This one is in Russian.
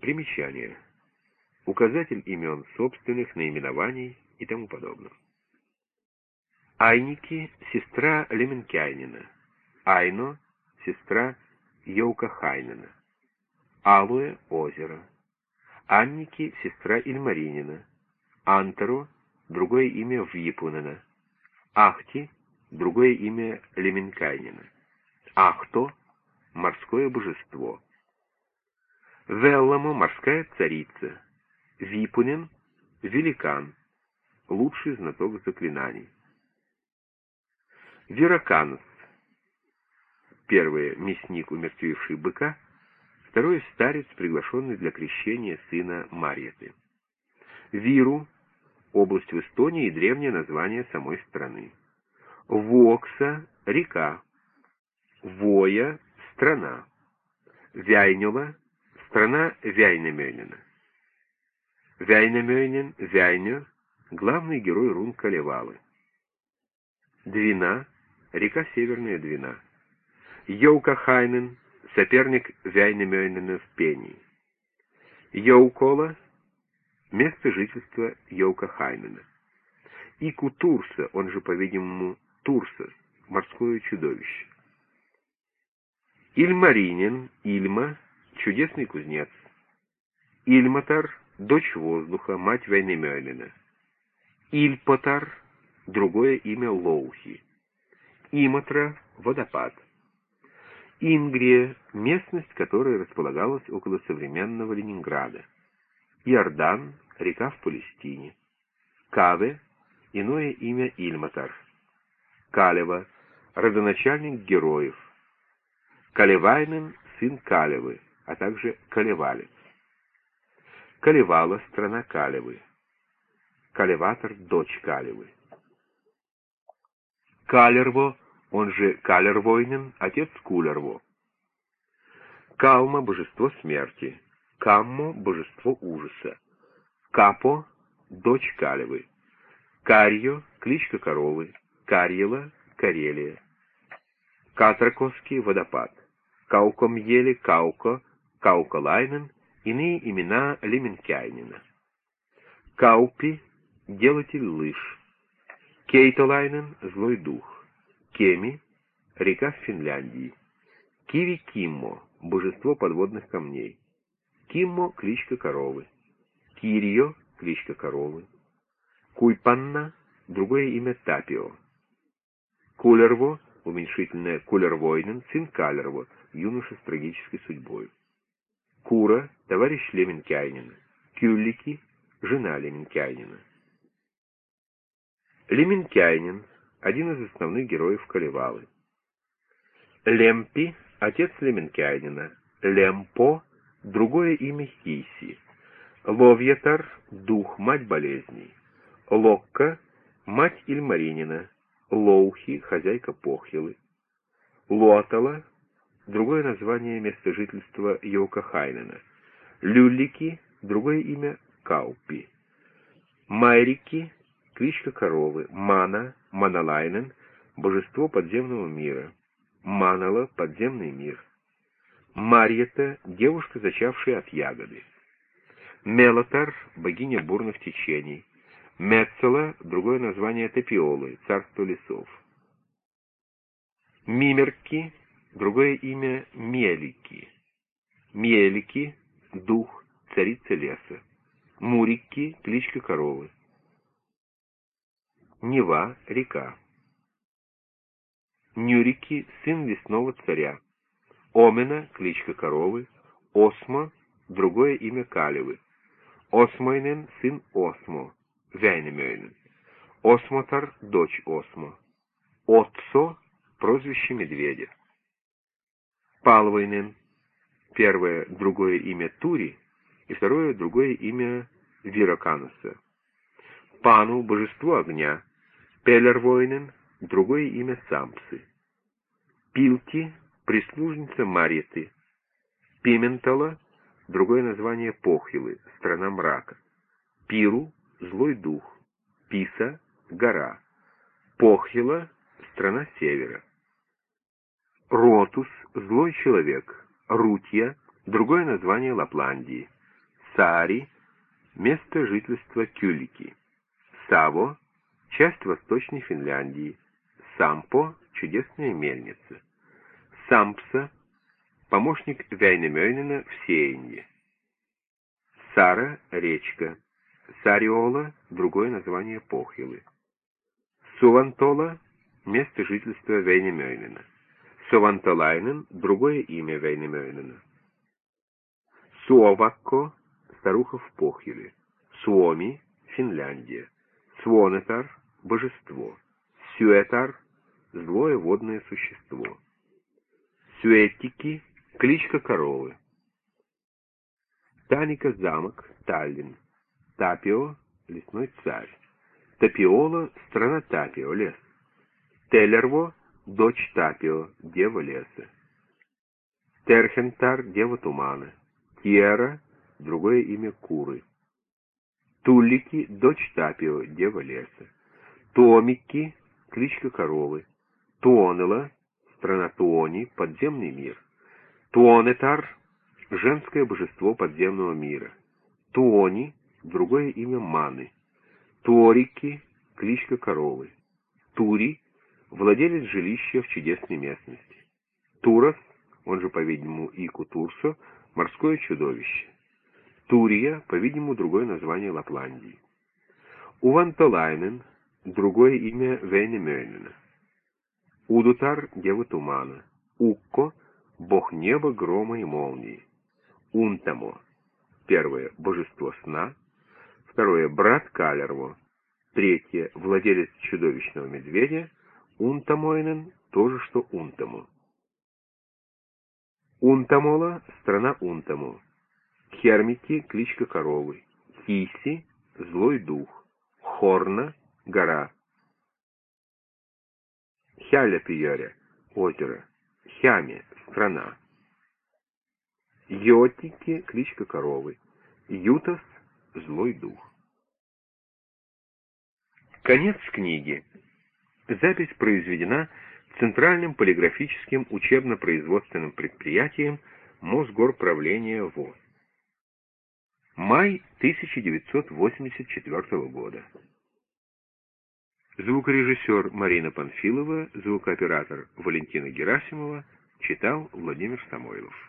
Примечание. Указатель имен собственных, наименований и тому подобное. Айники — сестра Леменкайнина. Айно — сестра Йоука Хайнена. Алуэ — озеро. Анники — сестра Ильмаринина. Антеро — другое имя Випунена. Ахти — другое имя Леменкайнина. Ахто — морское божество. Велламо — морская царица. Випунен — великан, лучший знаток заклинаний. Вераканус — первый мясник, умертвивший быка, второй — старец, приглашенный для крещения сына Марьеты. Виру — область в Эстонии и древнее название самой страны. Вокса — река. Воя — страна. Вяйнюла — страна Вяйнемёнина. Вяйнемёнин, Вяйню — главный герой рун Калевалы. Двина — река Северная Двина. Йоукахайнен — соперник Вяйнемёнина в Пении. Йоукола — место жительства Йоукахайнена. Икутурса, он же, по-видимому, Турсос, морское чудовище. Ильмаринин, Ильма, чудесный кузнец. Ильматар, дочь воздуха, мать Вайнемёлина. Ильпотар, другое имя Лоухи. Иматра, водопад. Ингрия, местность, которая располагалась около современного Ленинграда. Иордан, река в Палестине. Каве, иное имя Ильматар. Калева, родоначальник героев. Калевайнен, сын Калевы, а также Калевалец. Калевала, страна Калевы. Калеватор, дочь Калевы. Калерво, он же Калервойнен, отец Кулерво. Калма — божество смерти. Каммо — божество ужаса. Капо — дочь Калевы. Карьо — кличка коровы. Карьела — Карелия. Катракоский водопад. Каукомьели, Кауко, Кауколайнен, иные имена Леменкайнина. Каупи — делатель лыж. Кейтолайнен — злой дух. Кеми — река в Финляндии. Киви Киммо — божество подводных камней. Киммо — кличка коровы. Кирио — кличка коровы. Куйпанна — другое имя Тапио. Кулерво, уменьшительное Кулервойнен, сын Калерво, юноша с трагической судьбой. Кура — товарищ Леменкайнина. Кюллики — жена Леменкайнина. Леменкайнин — один из основных героев Калевалы. Лемпи — отец Леменкайнина. Лемпо — другое имя Хиси. Ловьятар — дух, мать болезней. Локка — мать Ильмаринина. Лоухи — хозяйка Похилы. Луатала — другое название места жительства Йокахайнена. Люллики — другое имя Каупи. Майрики кличка коровы, Мана, Маналайнен, божество подземного мира, Манала, подземный мир, Марьета, девушка, зачавшая от ягоды, Мелотар, богиня бурных течений, Мецела, другое название Топиолы, царство лесов, Мимерки, другое имя Мелики, Мелики, дух, царица леса, Мурики, кличка коровы, Нева — река. Нюрики — сын лесного царя. Омена — кличка коровы. Осмо — другое имя Калевы. Осмойнен — сын Осмо, Вяйнемёйнен. Осмотар — дочь Осмо. Отцо — прозвище медведя. Палвойнен — первое — другое имя Тури, и второе — другое имя Виракануса. Пану — божество огня, Пелервойнен — другое имя Сампсы. Пилки — прислужница Марьеты. Пиментала — другое название Похилы, страна мрака. Пиру — злой дух. Писа — гора. Похила — страна севера. Ротус — злой человек. Рутья — другое название Лапландии. Саари — место жительства Кюлики. Саво — часть Восточной Финляндии. Сампо — чудесная мельница. Сампса — помощник Вяйнемёйнена в сеянии. Сара — речка. Сариола — другое название Похилы. Сувантола — место жительства Вейнемёйнена. Сувантолайнен — другое имя Вейнемёйнена. Суовакко — старуха в Похиле. Суоми — Финляндия. Свонетар — божество. Сюэтар — злое водное существо. Сюэтики — кличка коровы. Таника замок, Таллин. Тапио — лесной царь. Тапиола — страна Тапио, лес. Телерво — дочь Тапио, дева леса. Терхентар — дева тумана. Тиера — другое имя Куры. Туллики — дочь Тапио, дева леса. Томики — кличка коровы. Туонела — страна Туони, подземный мир. Туонетар — женское божество подземного мира. Туони — другое имя Маны. Туорики — кличка коровы. Тури — владелец жилища в чудесной местности. Турос, он же, по-видимому, Ику Турсо, морское чудовище. Турия, по-видимому, другое название Лапландии. Увантолайнен — другое имя Вейнемёйнена. Удутар — дева тумана. Укко — бог неба, грома и молнии. Унтамо — первое — божество сна. Второе — брат Калерво. Третье — владелец чудовищного медведя. Унтамойнен — то же, что Унтамо. Унтамола — страна Унтамо. Хермики — кличка коровы. Хиси — злой дух. Хорна — гора. Хяля-Пьере — озеро. Хяме — страна. Йотики — кличка коровы. Ютас — злой дух. Конец книги. Запись произведена Центральным полиграфическим учебно-производственным предприятием Мосгорправления ВОЗ. Май 1984 года. Звукорежиссер Марина Панфилова, звукооператор Валентина Герасимова, читал Владимир Самойлов.